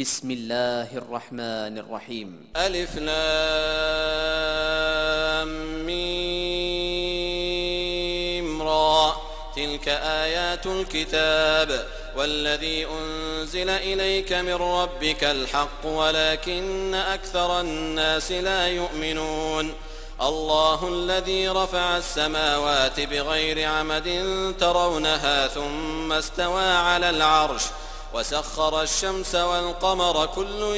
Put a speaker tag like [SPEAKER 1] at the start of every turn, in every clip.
[SPEAKER 1] بسم الله الرحمن الرحيم
[SPEAKER 2] ألف لام ميم را تلك آيات الكتاب والذي أنزل إليك من ربك الحق ولكن أكثر الناس لا يؤمنون الله الذي رفع السماوات بغير عمد ترونها ثم استوى على العرش وسخر الشمس والقمر كل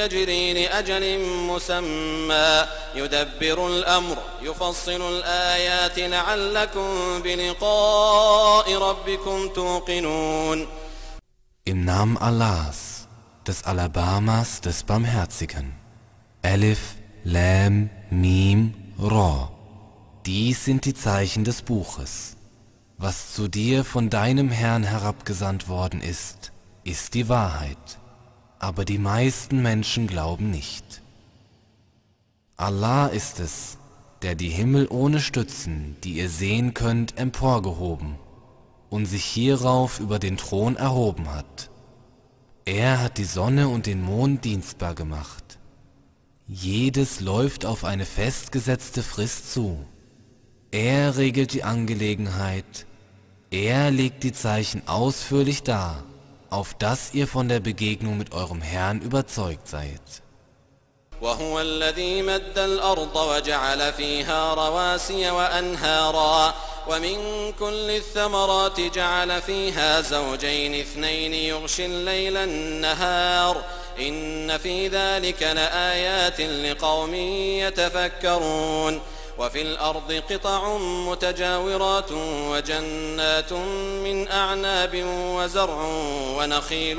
[SPEAKER 2] يجري لأجل مسمى يدبر الأمر يفصل الآيات لعلكم بلقاء ربكم توقنون
[SPEAKER 3] Im Namen Allahs, des Alabamas, des Barmherzigen. Alif, Lam, Mim, Ra. Dies sind die Zeichen des Buches. Was zu dir von deinem Herrn herabgesandt worden ist, ist die Wahrheit. Aber die meisten Menschen glauben nicht. Allah ist es, der die Himmel ohne Stützen, die ihr sehen könnt, emporgehoben und sich hierauf über den Thron erhoben hat. Er hat die Sonne und den Mond dienstbar gemacht. Jedes läuft auf eine festgesetzte Frist zu. Er regelt die Angelegenheit. Er legt die Zeichen ausführlich dar, auf dass ihr von der Begegnung mit eurem Herrn überzeugt seid.
[SPEAKER 2] وهو الذي مد الأرض وجعل فيها رواسي وأنهارا ومن كل الثمرات جعل فيها زوجين اثنين يغشي الليل النهار إن في ذلك لآيات لقوم يتفكرون وفي الأرض قطع متجاورات وجنات من أعناب وزرع ونخيل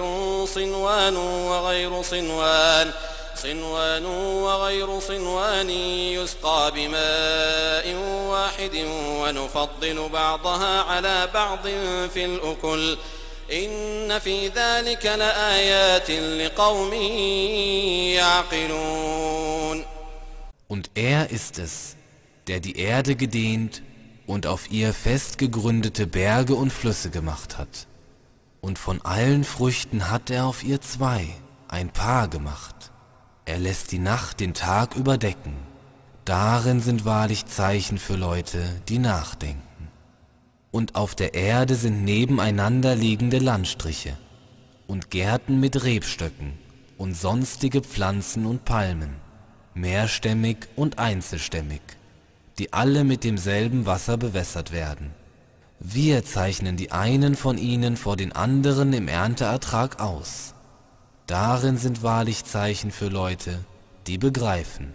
[SPEAKER 2] صنوان وغير صنوان صنوان وغير صنوان يسقى بماء واحد ونفضل بعضها على بعض في الأكل. إن في ذلك لآيات لقوم يعقلون.
[SPEAKER 3] Und er ist es, der die Erde gedehnt und auf ihr fest gegründete Berge und Flüsse gemacht hat. Und von allen Früchten hat er auf ihr zwei, ein Paar gemacht. Er lässt die Nacht den Tag überdecken. Darin sind wahrlich Zeichen für Leute, die nachdenken. Und auf der Erde sind nebeneinander liegende Landstriche und Gärten mit Rebstöcken und sonstige Pflanzen und Palmen, mehrstämmig und einzelstämmig, die alle mit demselben Wasser bewässert werden. Wir zeichnen die einen von ihnen vor den anderen im Ernteertrag aus. Darin sind wahrlich Zeichen für Leute, die begreifen.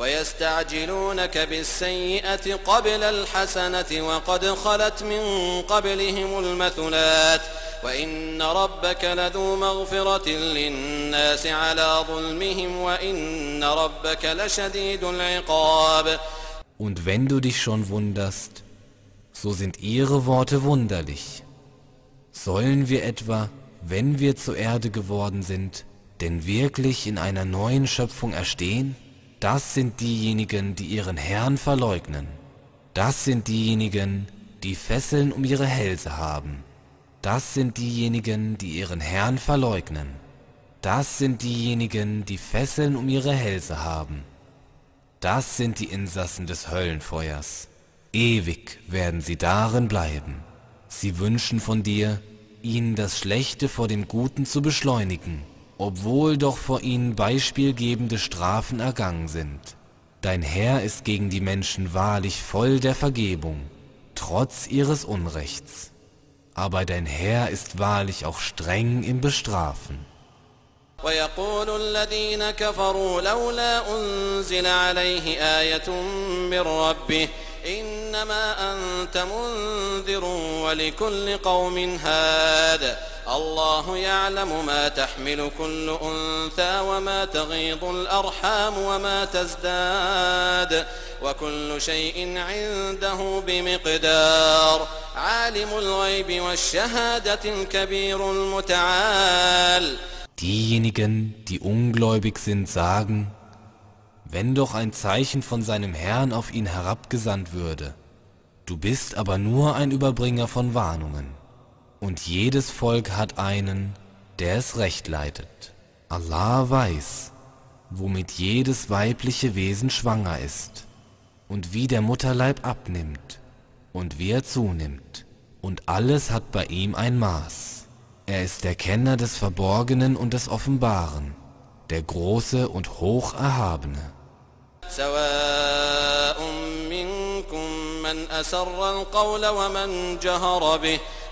[SPEAKER 2] ويستعجلونك بالسيئة قبل الحسنة وقد خلت من قبلهم المثلات وإن ربك لذو مغفرة للناس على ظلمهم وإن ربك لشديد العقاب
[SPEAKER 3] Und wenn du dich schon wunderst, so sind ihre Worte wunderlich. Sollen wir etwa, wenn wir zur Erde geworden sind, denn wirklich in einer neuen Schöpfung erstehen? Das sind diejenigen, die ihren Herrn verleugnen. Das sind diejenigen, die Fesseln um ihre Hälse haben. Das sind diejenigen, die ihren Herrn verleugnen. Das sind diejenigen, die Fesseln um ihre Hälse haben. Das sind die Insassen des Höllenfeuers. Ewig werden sie darin bleiben. Sie wünschen von dir, ihnen das Schlechte vor dem Guten zu beschleunigen obwohl doch vor ihnen beispielgebende Strafen ergangen sind. Dein Herr ist gegen die Menschen wahrlich voll der Vergebung, trotz ihres Unrechts. Aber dein Herr ist wahrlich auch streng im Bestrafen.
[SPEAKER 2] ويقول الذين كفروا لولا أنزل عليه آية من ربه إنما أنت منذر ولكل قوم هاد الله يعلم ما تحمل كل أنثى وما تغيض الأرحام وما تزداد وكل شيء عنده بمقدار عالم الغيب والشهادة الكبير المتعال
[SPEAKER 3] Diejenigen, die ungläubig sind, sagen, wenn doch ein Zeichen von seinem Herrn auf ihn herabgesandt würde, du bist aber nur ein Überbringer von Warnungen, und jedes Volk hat einen, der es recht leitet. Allah weiß, womit jedes weibliche Wesen schwanger ist, und wie der Mutterleib abnimmt, und wie er zunimmt, und alles hat bei ihm ein Maß. Er ist der Kenner des Verborgenen und des Offenbaren, der Große und Hocherhabene.
[SPEAKER 2] سواء منكم من أسر القول ومن جهر به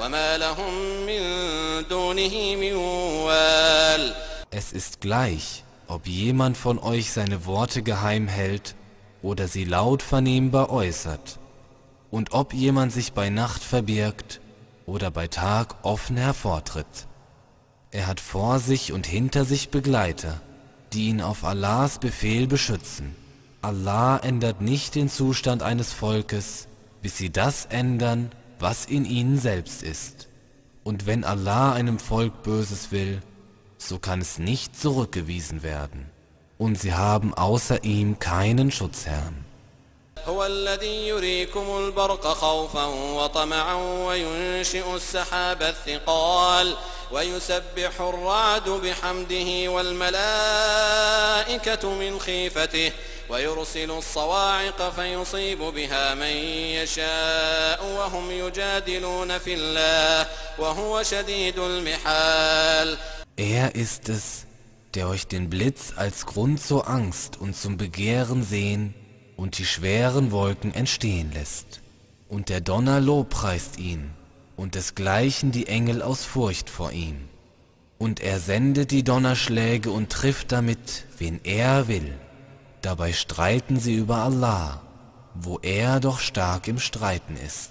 [SPEAKER 2] وما لهم من دونه من وال
[SPEAKER 3] Es ist gleich, ob jemand von euch seine Worte geheim hält oder sie laut vernehmbar äußert, und ob jemand sich bei Nacht verbirgt oder bei Tag offen hervortritt. Er hat vor sich und hinter sich Begleiter, die ihn auf Allahs Befehl beschützen. Allah ändert nicht den Zustand eines Volkes, bis sie das ändern, was in ihnen selbst ist. Und wenn Allah einem Volk Böses will, so kann es nicht zurückgewiesen werden. Und sie haben außer ihm keinen Schutzherrn.
[SPEAKER 2] هو الذي يريكم البرق خوفا وطمعا وينشئ السحاب الثقال ويسبح الرعد بحمده والملائكة من خيفته ويرسل الصواعق فيصيب بها من يشاء وهم يجادلون في الله وهو شديد المحال.
[SPEAKER 3] Er ist es, der euch den Blitz als Grund zur Angst und zum Begehren sehen und die schweren Wolken entstehen lässt. Und der Donner lobpreist ihn, und desgleichen die Engel aus Furcht vor ihm. Und er sendet die Donnerschläge und trifft damit, wen er will. Dabei streiten sie über Allah, wo er doch stark im Streiten ist.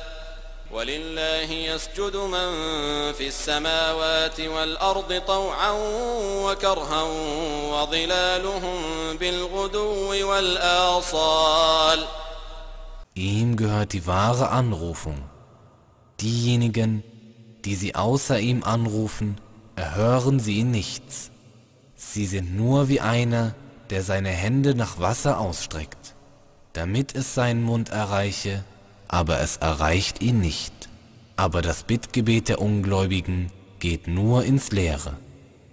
[SPEAKER 2] ولله يسجد من في السماوات والأرض طوعا وكرها وظلالهم بالغدو والآصال
[SPEAKER 3] Ihm gehört die wahre Anrufung. Diejenigen, die sie außer ihm anrufen, erhören sie in nichts. Sie sind nur wie einer, der seine Hände nach Wasser ausstreckt, damit es seinen Mund erreiche, aber es erreicht ihn nicht. Aber das Bittgebet der Ungläubigen geht nur ins Leere.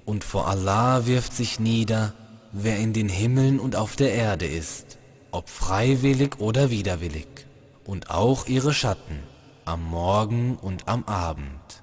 [SPEAKER 3] Und vor Allah wirft sich nieder, wer in den Himmeln und auf der Erde ist, ob freiwillig oder widerwillig, und auch ihre Schatten, am Morgen und am Abend.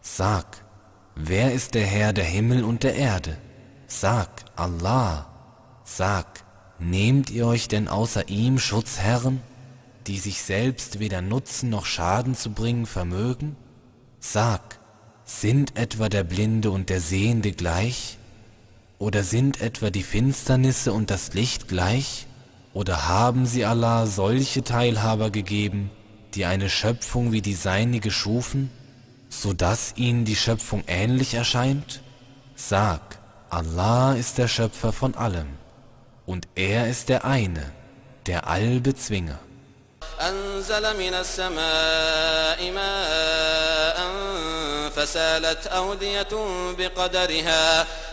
[SPEAKER 3] Sag, wer ist der Herr der Himmel und der Erde? Sag, Allah. Sag, nehmt ihr euch denn außer ihm Schutzherren, die sich selbst weder Nutzen noch Schaden zu bringen vermögen? Sag, sind etwa der Blinde und der Sehende gleich? Oder sind etwa die Finsternisse und das Licht gleich? Oder haben sie Allah solche Teilhaber gegeben, die eine Schöpfung wie die seinige schufen, so dass ihnen die Schöpfung ähnlich erscheint? Sag, Allah ist der Schöpfer von allem, und er ist der eine, der Allbezwinger.
[SPEAKER 2] أنزل من السماء ماء فسالت أودية بقدرها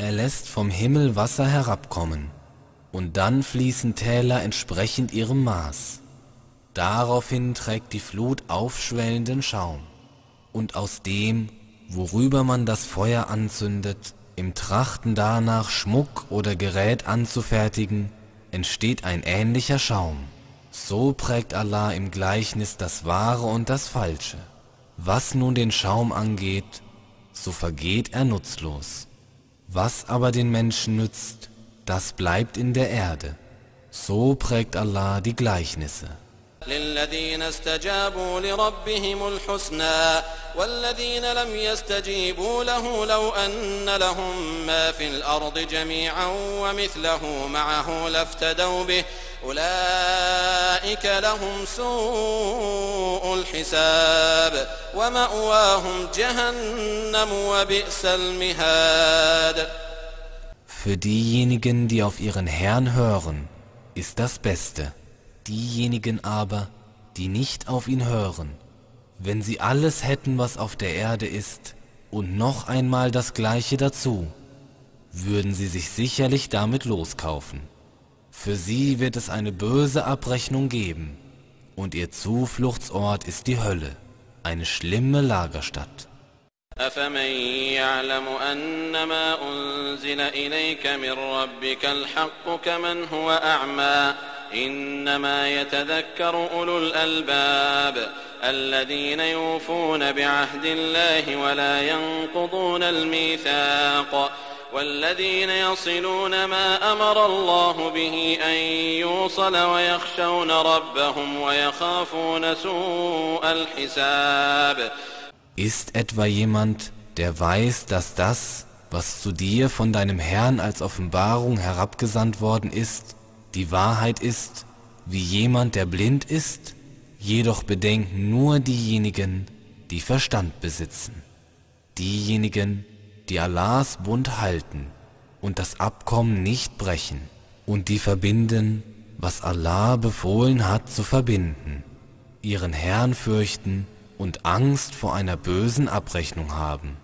[SPEAKER 3] Er lässt vom Himmel Wasser herabkommen, und dann fließen Täler entsprechend ihrem Maß. Daraufhin trägt die Flut aufschwellenden Schaum, und aus dem, worüber man das Feuer anzündet, im Trachten danach Schmuck oder Gerät anzufertigen, entsteht ein ähnlicher Schaum. So prägt Allah im Gleichnis das Wahre und das Falsche. Was nun den Schaum angeht, so vergeht er nutzlos. Was aber den Menschen nützt, das bleibt in der Erde. So prägt Allah die Gleichnisse.
[SPEAKER 2] للذين استجابوا لربهم الحسنى والذين لم يستجيبوا له لو أن لهم ما في الأرض جميعا ومثله معه لافتدوا به أولئك لهم سوء الحساب ومأواهم جهنم وبئس المهاد
[SPEAKER 3] Für diejenigen, die auf ihren Herrn hören, ist das Beste. Diejenigen aber, die nicht auf ihn hören, wenn sie alles hätten, was auf der Erde ist, und noch einmal das gleiche dazu, würden sie sich sicherlich damit loskaufen. Für sie wird es eine böse Abrechnung geben, und ihr Zufluchtsort ist die Hölle, eine schlimme Lagerstadt.
[SPEAKER 2] أفمن يعلم أن ما أنزل إليك من ربك الحق كمن هو أعمى إنما يتذكر أولو الألباب الذين يوفون بعهد الله ولا ينقضون الميثاق والذين يصلون ما أمر الله به أن يوصل ويخشون ربهم ويخافون سوء الحساب
[SPEAKER 3] Ist etwa jemand, der weiß, dass das, was zu dir von deinem Herrn als Offenbarung herabgesandt worden ist, die Wahrheit ist, wie jemand, der blind ist? Jedoch bedenken nur diejenigen, die Verstand besitzen. Diejenigen, die Allahs Bund halten und das Abkommen nicht brechen und die verbinden, was Allah befohlen hat zu verbinden, ihren Herrn fürchten und Angst vor einer bösen Abrechnung haben.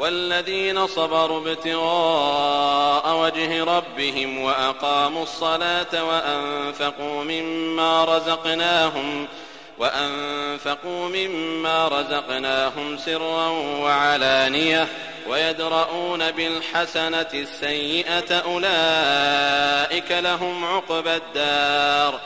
[SPEAKER 2] والذين صبروا ابتغاء وجه ربهم وأقاموا الصلاة وأنفقوا مما رزقناهم وأنفقوا مما رزقناهم سرا وعلانية ويدرؤون بالحسنة السيئة أولئك لهم عقبى الدار.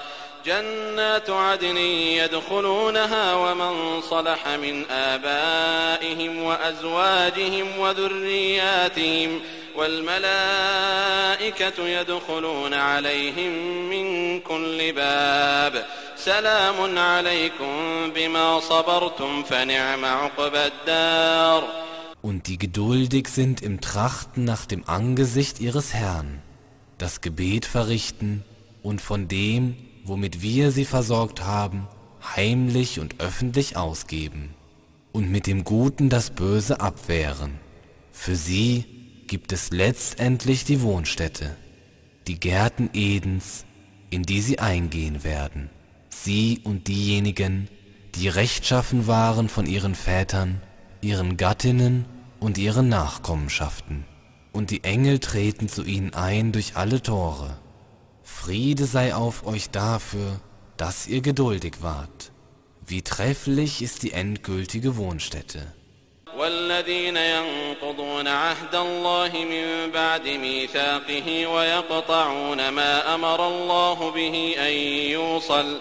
[SPEAKER 2] جنات عدن يدخلونها ومن صلح من آبائهم وأزواجهم وذرياتهم والملائكة يدخلون عليهم من كل باب. سلام عليكم بما صبرتم فنعم عقبى الدار.
[SPEAKER 3] Und die geduldig sind im Trachten nach dem Angesicht ihres Herrn, das Gebet verrichten und von dem, womit wir sie versorgt haben, heimlich und öffentlich ausgeben und mit dem Guten das Böse abwehren. Für sie gibt es letztendlich die Wohnstätte, die Gärten Edens, in die sie eingehen werden, sie und diejenigen, die rechtschaffen waren von ihren Vätern, ihren Gattinnen und ihren Nachkommenschaften. Und die Engel treten zu ihnen ein durch alle Tore. Friede sei auf euch dafür, dass ihr geduldig wart. Wie trefflich ist die endgültige Wohnstätte.
[SPEAKER 2] والذين ينقضون عهد الله من بعد ميثاقه ويقطعون ما أمر الله به أن يوصل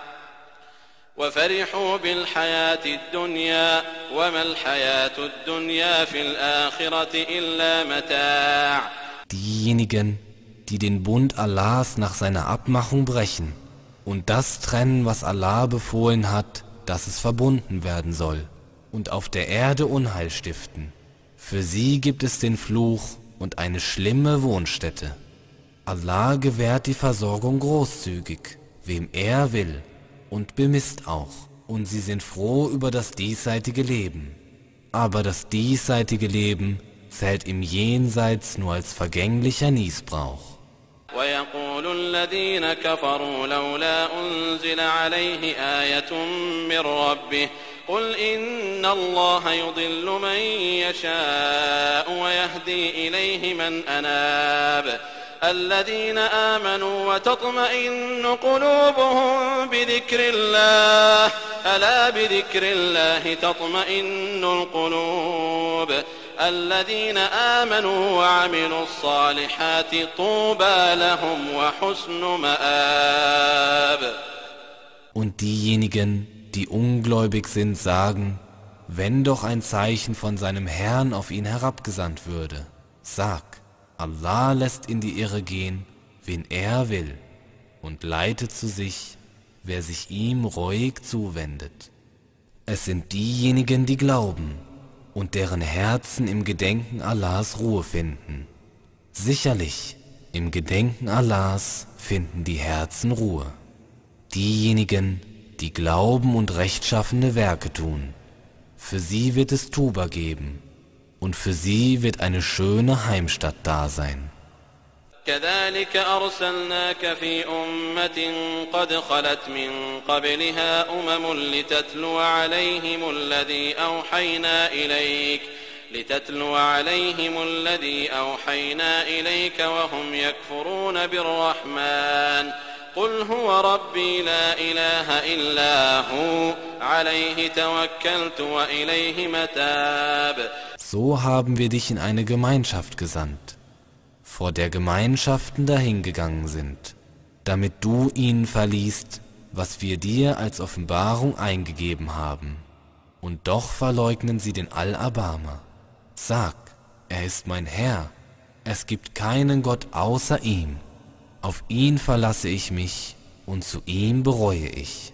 [SPEAKER 2] وفرحوا بالحياة الدنيا وما الحياة الدنيا في الآخرة إلا متاع
[SPEAKER 3] Diejenigen, die den Bund Allahs nach seiner Abmachung brechen und das trennen, was Allah befohlen hat, dass es verbunden werden soll, und auf der Erde Unheil stiften. Für sie gibt es den Fluch und eine schlimme Wohnstätte. Allah gewährt die Versorgung großzügig, wem er will, und bemisst auch, und sie sind froh über das diesseitige Leben. Aber das diesseitige Leben zählt im Jenseits nur als vergänglicher Niesbrauch.
[SPEAKER 2] ويقول الذين كفروا لولا أنزل عليه آية من ربه قل إن الله يضل من يشاء ويهدي إليه من أناب الذين آمنوا وتطمئن قلوبهم بذكر الله ألا بذكر الله تطمئن القلوب الذين آمنوا وعملوا الصالحات طوبى لهم وحسن مآب
[SPEAKER 3] Und diejenigen, die ungläubig sind, sagen, wenn doch ein Zeichen von seinem Herrn auf ihn herabgesandt würde. Sag, Allah lässt in die Irre gehen, wen er will, und leitet zu sich, wer sich ihm reuig zuwendet. Es sind diejenigen, die glauben und deren Herzen im Gedenken Allahs Ruhe finden. Sicherlich, im Gedenken Allahs finden die Herzen Ruhe. Diejenigen, die glauben und rechtschaffene Werke tun, für sie wird es Tuba geben, und für sie wird eine schöne Heimstatt da sein.
[SPEAKER 2] كذلك أرسلناك في أمة قد خلت من قبلها أمم لتتلو عليهم الذي أوحينا إليك لتتلو عليهم الذي أوحينا إليك وهم يكفرون بالرحمن قل هو ربي لا إله إلا هو عليه توكلت وإليه متاب
[SPEAKER 3] So haben wir dich in eine Gemeinschaft gesandt, vor der Gemeinschaften dahingegangen sind, damit du ihnen verliest, was wir dir als Offenbarung eingegeben haben. Und doch verleugnen sie den Allerbarmer. Sag, er ist mein Herr, es gibt keinen Gott außer ihm. Auf ihn verlasse ich mich und zu ihm bereue ich.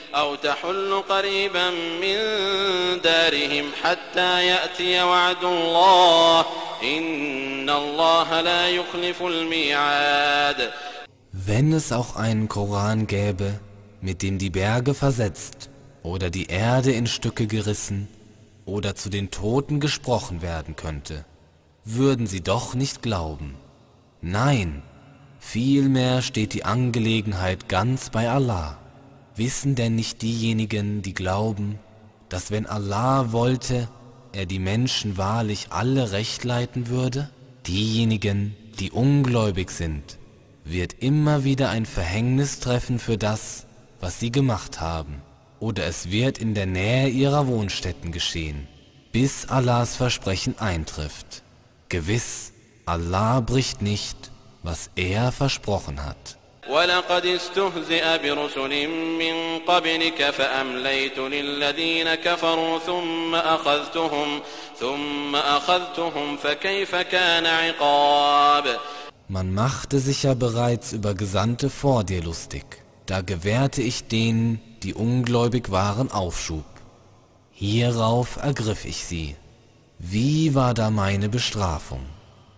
[SPEAKER 2] أو تحل قريبا من دارهم حتى يأتي وعد الله إن الله لا يخلف الميعاد
[SPEAKER 3] Wenn es auch einen Koran gäbe, mit dem die Berge versetzt oder die Erde in Stücke gerissen oder zu den Toten gesprochen werden könnte, würden sie doch nicht glauben. Nein, vielmehr steht die Angelegenheit ganz bei Allah. Wissen denn nicht diejenigen, die glauben, dass wenn Allah wollte, er die Menschen wahrlich alle recht leiten würde? Diejenigen, die ungläubig sind, wird immer wieder ein Verhängnis treffen für das, was sie gemacht haben, oder es wird in der Nähe ihrer Wohnstätten geschehen, bis Allahs Versprechen eintrifft. Gewiss, Allah bricht nicht, was er versprochen hat.
[SPEAKER 2] ولقد استهزئ برسل من قبلك فأمليت للذين كفروا ثم أخذتهم ثم أخذتهم فكيف كان عقاب
[SPEAKER 3] Man machte sich ja bereits über Gesandte vor dir lustig. Da gewährte ich denen, die ungläubig waren, Aufschub. Hierauf ergriff ich sie. Wie war da meine Bestrafung?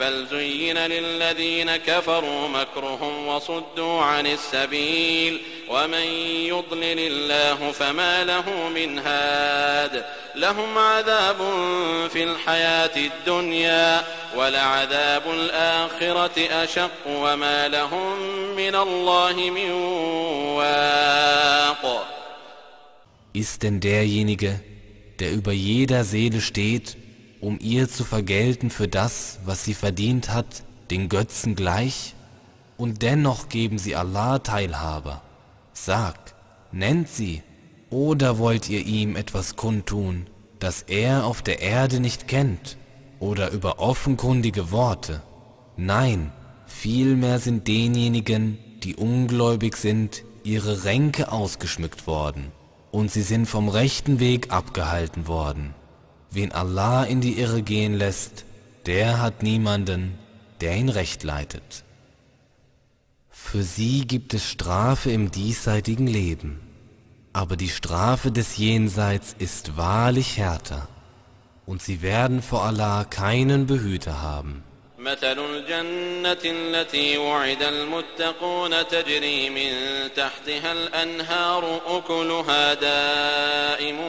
[SPEAKER 2] بل زين للذين كفروا مكرهم وصدوا عن السبيل ومن يضلل الله فما له من هاد لهم عذاب في الحياة الدنيا ولعذاب الآخرة أشق وما لهم من الله من واق.
[SPEAKER 3] Ist denn derjenige, der über jeder Seele steht um ihr zu vergelten für das, was sie verdient hat, den Götzen gleich? Und dennoch geben sie Allah Teilhaber. Sag, nennt sie, oder wollt ihr ihm etwas kundtun, das er auf der Erde nicht kennt, oder über offenkundige Worte? Nein, vielmehr sind denjenigen, die ungläubig sind, ihre Ränke ausgeschmückt worden, und sie sind vom rechten Weg abgehalten worden. Wen Allah in die Irre gehen lässt, der hat niemanden, der ihn recht leitet. Für sie gibt es Strafe im diesseitigen Leben, aber die Strafe des Jenseits ist wahrlich härter, und sie werden vor Allah keinen Behüter haben.
[SPEAKER 2] مثل الجنة التي وعد المتقون تجري من تحتها الأنهار أكلها دائم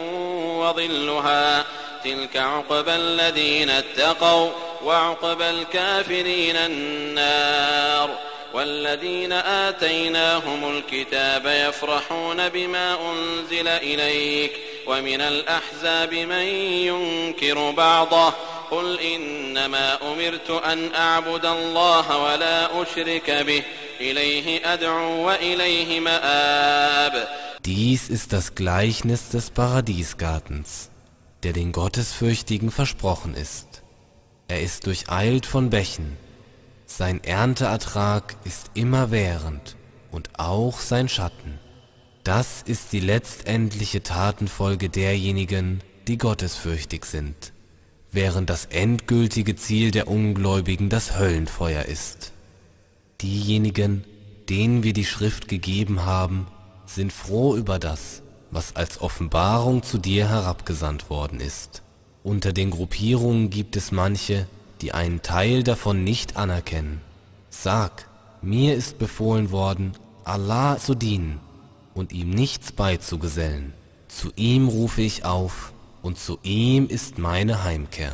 [SPEAKER 2] وظلها تلك عقبى الذين اتقوا وعقبى الكافرين النار والذين آتيناهم الكتاب يفرحون بما أنزل إليك ومن الأحزاب من ينكر بعضه قل إنما أمرت أن أعبد الله ولا أشرك به إليه أدعو وإليه مآب
[SPEAKER 3] Dies ist das Gleichnis des Paradiesgartens. Der den Gottesfürchtigen versprochen ist. Er ist durcheilt von Bächen, sein Ernteertrag ist immerwährend und auch sein Schatten. Das ist die letztendliche Tatenfolge derjenigen, die gottesfürchtig sind, während das endgültige Ziel der Ungläubigen das Höllenfeuer ist. Diejenigen, denen wir die Schrift gegeben haben, sind froh über das, was als Offenbarung zu dir herabgesandt worden ist. Unter den Gruppierungen gibt es manche, die einen Teil davon nicht anerkennen. Sag, mir ist befohlen worden, Allah zu dienen und ihm nichts beizugesellen. Zu ihm rufe ich auf und zu ihm ist meine Heimkehr.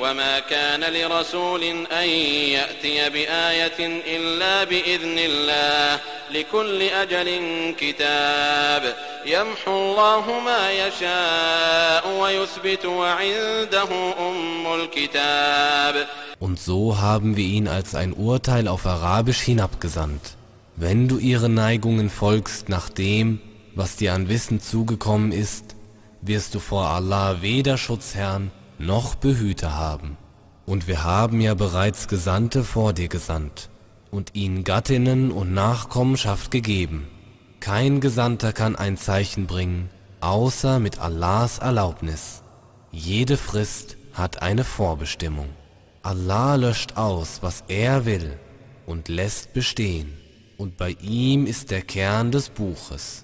[SPEAKER 2] وما كان لرسول أن يأتي بآية إلا بإذن الله لكل أجل كتاب يمحو الله ما يشاء ويثبت وعنده أم الكتاب
[SPEAKER 3] Und so haben wir ihn als ein Urteil auf Arabisch hinabgesandt. Wenn du ihren Neigungen folgst nach dem, was dir an Wissen zugekommen ist, wirst du vor Allah weder Schutzherrn noch Behüter haben. Und wir haben ja bereits Gesandte vor dir gesandt und ihnen Gattinnen und Nachkommenschaft gegeben. Kein Gesandter kann ein Zeichen bringen, außer mit Allahs Erlaubnis. Jede Frist hat eine Vorbestimmung. Allah löscht aus, was er will und lässt bestehen und bei ihm ist der Kern des Buches.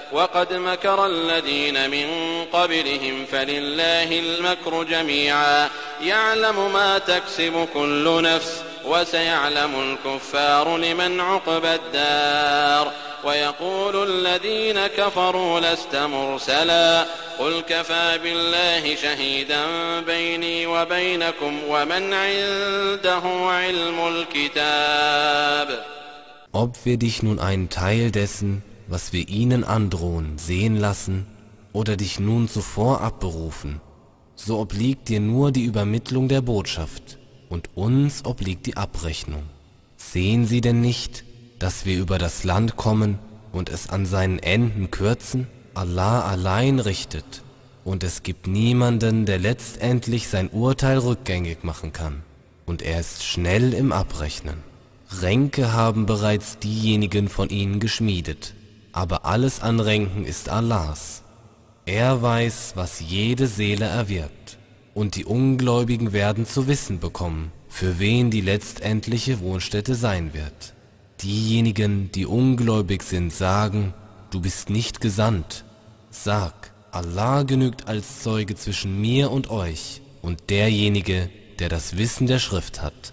[SPEAKER 2] وقد مكر الذين من قبلهم فلله المكر جميعا. يعلم ما تكسب كل نفس وسيعلم الكفار لمن عقب الدار. ويقول الذين كفروا لست مرسلا. قل كفى بالله شهيدا بيني وبينكم ومن عنده علم الكتاب.
[SPEAKER 3] Ob wir dich nun einen Teil dessen, was wir ihnen androhen, sehen lassen oder dich nun zuvor abberufen, so obliegt dir nur die Übermittlung der Botschaft und uns obliegt die Abrechnung. Sehen sie denn nicht, dass wir über das Land kommen und es an seinen Enden kürzen? Allah allein richtet und es gibt niemanden, der letztendlich sein Urteil rückgängig machen kann und er ist schnell im Abrechnen. Ränke haben bereits diejenigen von ihnen geschmiedet, aber alles an Ränken ist Allahs. Er weiß, was jede Seele erwirbt, und die Ungläubigen werden zu wissen bekommen, für wen die letztendliche Wohnstätte sein wird. Diejenigen, die ungläubig sind, sagen, du bist nicht gesandt. Sag, Allah genügt als Zeuge zwischen mir und euch und derjenige, der das Wissen der Schrift hat.